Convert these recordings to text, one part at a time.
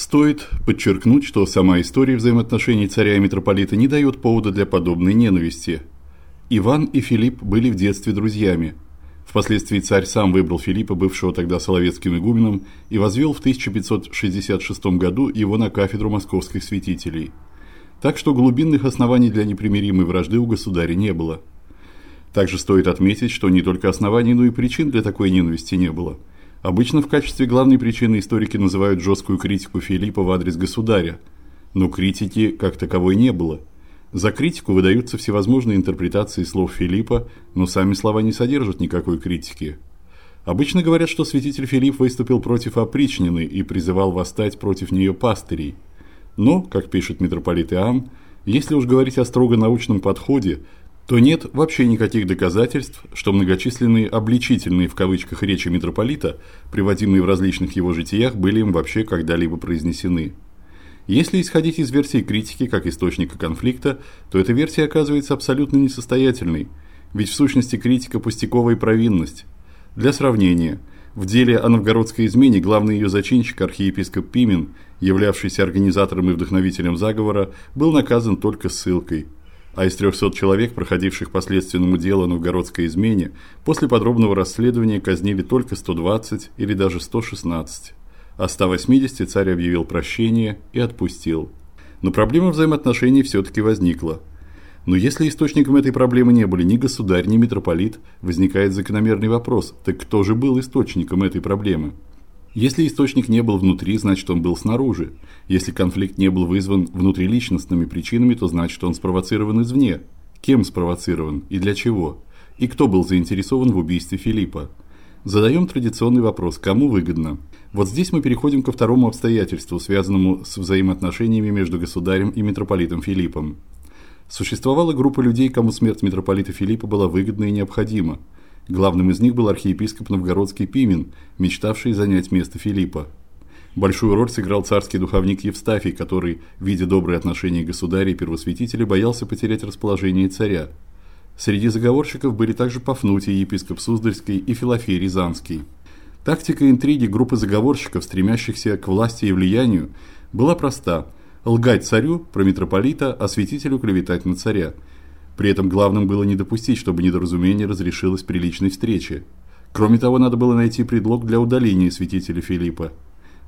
Стоит подчеркнуть, что сама история взаимоотношений царя и митрополита не дает повода для подобной ненависти. Иван и Филипп были в детстве друзьями. Впоследствии царь сам выбрал Филиппа, бывшего тогда соловецким игуменом, и возвел в 1566 году его на кафедру московских святителей. Так что глубинных оснований для непримиримой вражды у государя не было. Также стоит отметить, что не только оснований, но и причин для такой ненависти не было. Обычно в качестве главной причины историки называют жесткую критику Филиппа в адрес государя, но критики как таковой не было. За критику выдаются всевозможные интерпретации слов Филиппа, но сами слова не содержат никакой критики. Обычно говорят, что святитель Филипп выступил против опричнины и призывал восстать против нее пастырей. Но, как пишет митрополит Иоанн, если уж говорить о строго научном подходе, то нет вообще никаких доказательств, что многочисленные обличительные в кавычках речи митрополита, приводимые в различных его житиях, были им вообще когда-либо произнесены. Если исходить из версии критики как источника конфликта, то эта версия оказывается абсолютно несостоятельной, ведь в сущности критика пустяковая провинность. Для сравнения, в деле о новгородской измене главный ее зачинщик архиепископ Пимен, являвшийся организатором и вдохновителем заговора, был наказан только ссылкой – а из 300 человек, проходивших по следственному делу о новгородской измене, после подробного расследования казнили только 120 или даже 116, а 180 царь объявил прощение и отпустил. Но проблема взаимоотношений все таки возникла. Но если источником этой проблемы не были ни государь, ни митрополит, возникает закономерный вопрос: так кто же был источником этой проблемы? Если источник не был внутри, значит, он был снаружи. Если конфликт не был вызван внутриличностными причинами, то значит, он спровоцирован извне. Кем спровоцирован и для чего? И кто был заинтересован в убийстве Филиппа? Задаем традиционный вопрос: кому выгодно? Вот здесь мы переходим ко второму обстоятельству, связанному с взаимоотношениями между государем и митрополитом Филиппом. Существовала группа людей, кому смерть митрополита Филиппа была выгодна и необходима. Главным из них был архиепископ новгородский Пимен, мечтавший занять место Филиппа. Большую роль сыграл царский духовник Евстафий, который, видя добрые отношения государя и первосвятителя, боялся потерять расположение царя. Среди заговорщиков были также Пафнутий, епископ Суздальский и Филофей Рязанский. Тактика интриги группы заговорщиков, стремящихся к власти и влиянию, была проста: лгать царю про митрополита, а святителю клеветать на царя – при этом главным было не допустить, чтобы недоразумение разрешилось при личной встрече. Кроме того, надо было найти предлог для удаления святителя Филиппа.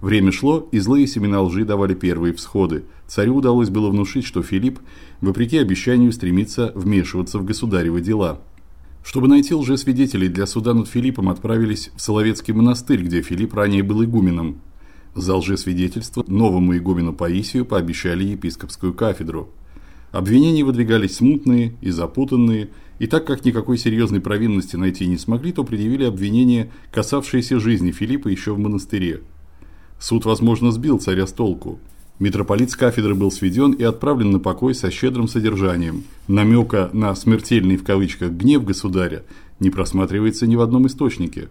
Время шло, и злые семена лжи давали первые всходы. Царю удалось было внушить, что Филипп, вопреки обещанию, стремится вмешиваться в государевы дела. Чтобы найти лжесвидетелей для суда над Филиппом, отправились в Соловецкий монастырь, где Филипп ранее был игуменом. За лжесвидетельство новому игумену Паисию пообещали епископскую кафедру. Обвинения выдвигались смутные и запутанные, и так как никакой серьезной провинности найти не смогли, то предъявили обвинения, касавшиеся жизни Филиппа еще в монастыре. Суд, возможно, сбил царя с толку. Митрополит с кафедры был сведен и отправлен на покой со щедрым содержанием. Намека на смертельный в кавычках гнев государя не просматривается ни в одном источнике.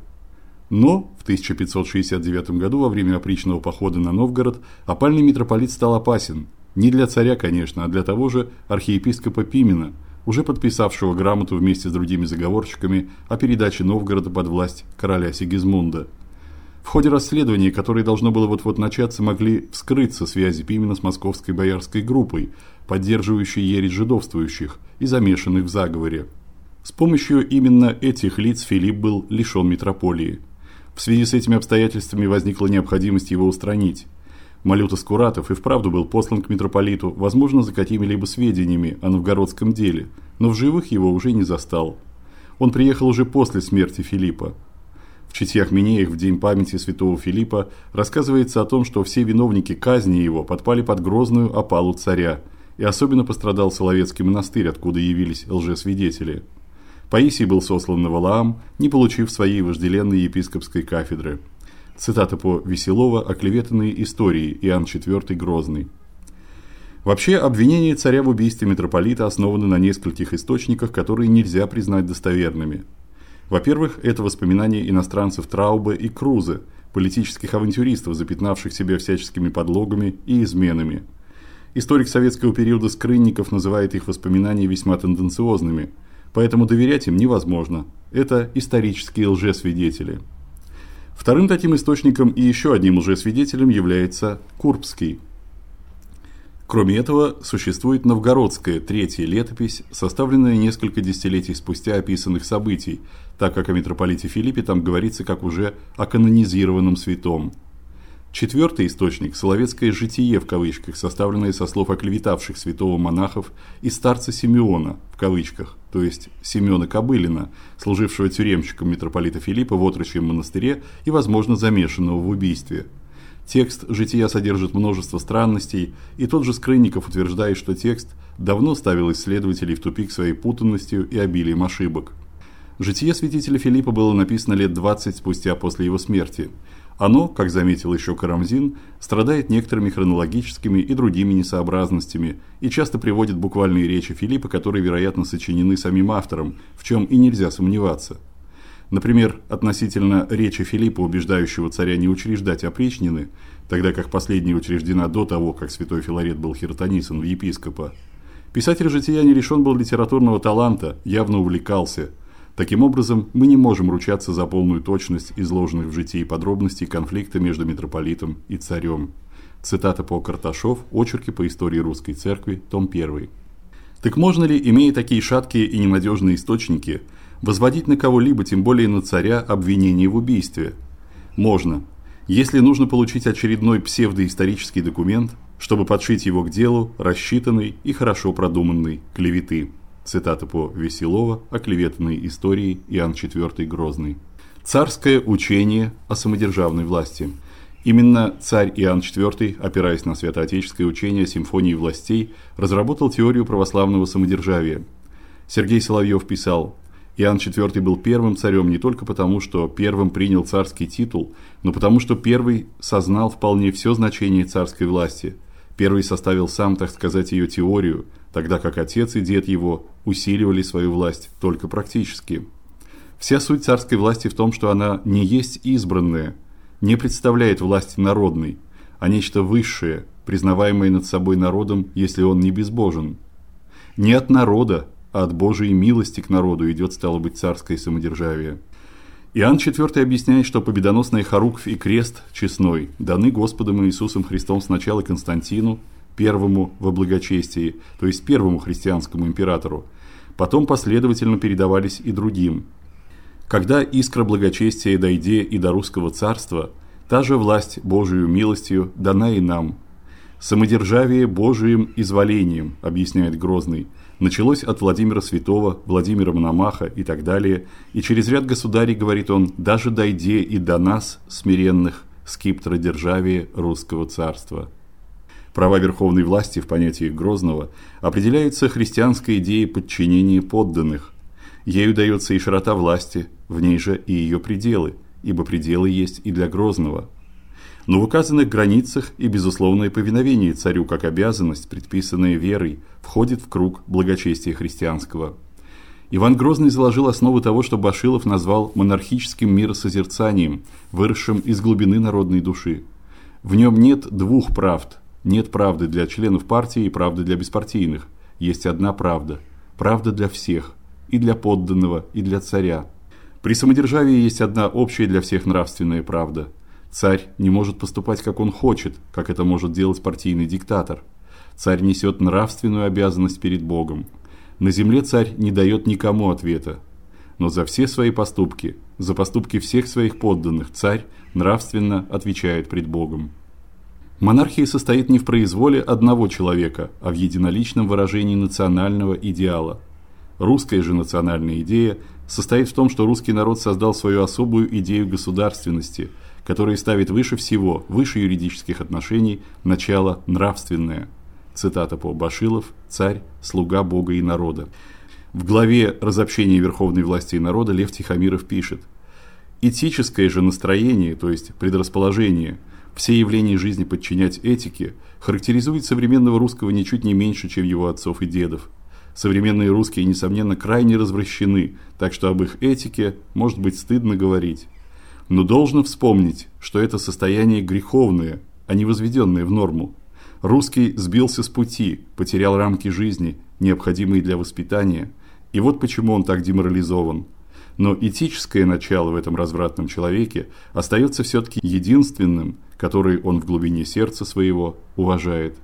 Но в 1569 году во время опричного похода на Новгород опальный митрополит стал опасен – не для царя, конечно, а для того же архиепископа Пимена, уже подписавшего грамоту вместе с другими заговорщиками о передаче Новгорода под власть короля Сигизмунда. В ходе расследования, которое должно было вот-вот начаться, могли вскрыться связи Пимена с московской боярской группой, поддерживающей ересь жидовствующих и замешанных в заговоре. С помощью именно этих лиц Филипп был лишен митрополии. В связи с этими обстоятельствами возникла необходимость его устранить. Малюта Скуратов и вправду был послан к митрополиту, возможно, за какими-либо сведениями о новгородском деле, но в живых его уже не застал. Он приехал уже после смерти Филиппа. В читьях Минеях в день памяти святого Филиппа рассказывается о том, что все виновники казни его подпали под грозную опалу царя, и особенно пострадал Соловецкий монастырь, откуда явились лжесвидетели. Паисий был сослан на Валаам, не получив своей вожделенной епископской кафедры. Цитата по Веселова «Оклеветанные истории. Иоанн IV Грозный». Вообще, обвинения царя в убийстве митрополита основаны на нескольких источниках, которые нельзя признать достоверными. Во-первых, это воспоминания иностранцев Траубе и Крузе, политических авантюристов, запятнавших себя всяческими подлогами и изменами. Историк советского периода Скрынников называет их воспоминания весьма тенденциозными, поэтому доверять им невозможно. Это исторические лжесвидетели. Вторым таким источником и еще одним лжесвидетелем является Курбский. Кроме этого, существует новгородская третья летопись, составленная несколько десятилетий спустя описанных событий, так как о митрополите Филиппе там говорится как уже о канонизированном святом. Четвертый источник Соловецкое житие в кавычках, составленное со слов оклеветавших святого монахов и старца Симеона в кавычках, то есть Семёна Кобылина, служившего тюремщиком митрополита Филиппа в отрочьем монастыре и, возможно, замешанного в убийстве. Текст жития содержит множество странностей, и тот же Скрынников утверждает, что текст давно ставил исследователей в тупик своей путанностью и обилием ошибок. Житие святителя Филиппа было написано лет 20 спустя после его смерти. Оно, как заметил еще Карамзин, страдает некоторыми хронологическими и другими несообразностями и часто приводит буквальные речи Филиппа, которые, вероятно, сочинены самим автором, в чем и нельзя сомневаться. Например, относительно речи Филиппа, убеждающего царя не учреждать опричнины, тогда как последняя учреждена до того, как святой Филарет был хиротонисан в епископа. Писатель жития не лишен был литературного таланта, явно увлекался. Таким образом, мы не можем ручаться за полную точность изложенных в житии подробностей конфликта между митрополитом и царем. Цитата по Карташов, очерки по истории русской церкви, том 1. Так можно ли, имея такие шаткие и ненадежные источники, возводить на кого-либо, тем более на царя, обвинение в убийстве? Можно, если нужно получить очередной псевдоисторический документ, чтобы подшить его к делу рассчитанной и хорошо продуманной клеветы. Цитата по Веселова о клеветанной истории Иоанн IV Грозный. Царское учение о самодержавной власти. Именно царь Иоанн IV, опираясь на святоотеческое учение симфонии властей, разработал теорию православного самодержавия. Сергей Соловьев писал: Иоанн IV был первым царем не только потому, что первым принял царский титул, но потому что первый сознал вполне все значение царской власти. Первый составил сам, так сказать, ее теорию, тогда как отец и дед его усиливали свою власть только практически. Вся суть царской власти в том, что она не есть избранная, не представляет власти народной, а нечто высшее, признаваемое над собой народом, если он не безбожен. Не от народа, а от Божией милости к народу идет стало быть царское самодержавие. Иоанн IV объясняет, что победоносный Харукв и крест честной даны Господом Иисусом Христом сначала Константину, первому во благочестии, то есть первому христианскому императору, потом последовательно передавались и другим. Когда искра благочестия дойде и до русского царства, та же власть Божию милостью дана и нам. Самодержавие Божиим изволением, объясняет Грозный – началось от Владимира Святого, Владимира Мономаха и так далее, и через ряд государей, говорит он, даже дойде и до нас, смиренных, скиптродержавия русского царства. Права верховной власти в понятии Грозного определяются христианской идеей подчинения подданных. Ею дается и широта власти, в ней же и ее пределы, ибо пределы есть и для Грозного – но в указанных границах и безусловное повиновение царю как обязанность, предписанная верой, входит в круг благочестия христианского. Иван Грозный заложил основы того, что Башилов назвал монархическим миросозерцанием, выросшим из глубины народной души. В нем нет двух правд. Нет правды для членов партии и правды для беспартийных. Есть одна правда. Правда для всех, и для подданного, и для царя. При самодержавии есть одна общая для всех нравственная правда – Царь не может поступать, как он хочет, как это может делать партийный диктатор. Царь несет нравственную обязанность перед Богом. На земле царь не дает никому ответа. Но за все свои поступки, за поступки всех своих подданных царь нравственно отвечает пред Богом. Монархия состоит не в произволе одного человека, а в единоличном выражении национального идеала. Русская же национальная идея состоит в том, что русский народ создал свою особую идею государственности – который ставит выше всего, выше юридических отношений, начало нравственное. Цитата по Башилов, царь, слуга Бога и народа. В главе Разобщение верховной власти и народа Лев Тихомиров пишет: Этическое же настроение, то есть предрасположение все явления жизни подчинять этике, характеризует современного русского ничуть не меньше, чем его отцов и дедов. Современные русские несомненно крайне развращены, так что об их этике может быть стыдно говорить. Но должно вспомнить, что это состояние греховное, а не возведенное в норму. Русский сбился с пути, потерял рамки жизни, необходимые для воспитания, и вот почему он так деморализован. Но этическое начало в этом развратном человеке остается все таки единственным, который он в глубине сердца своего уважает.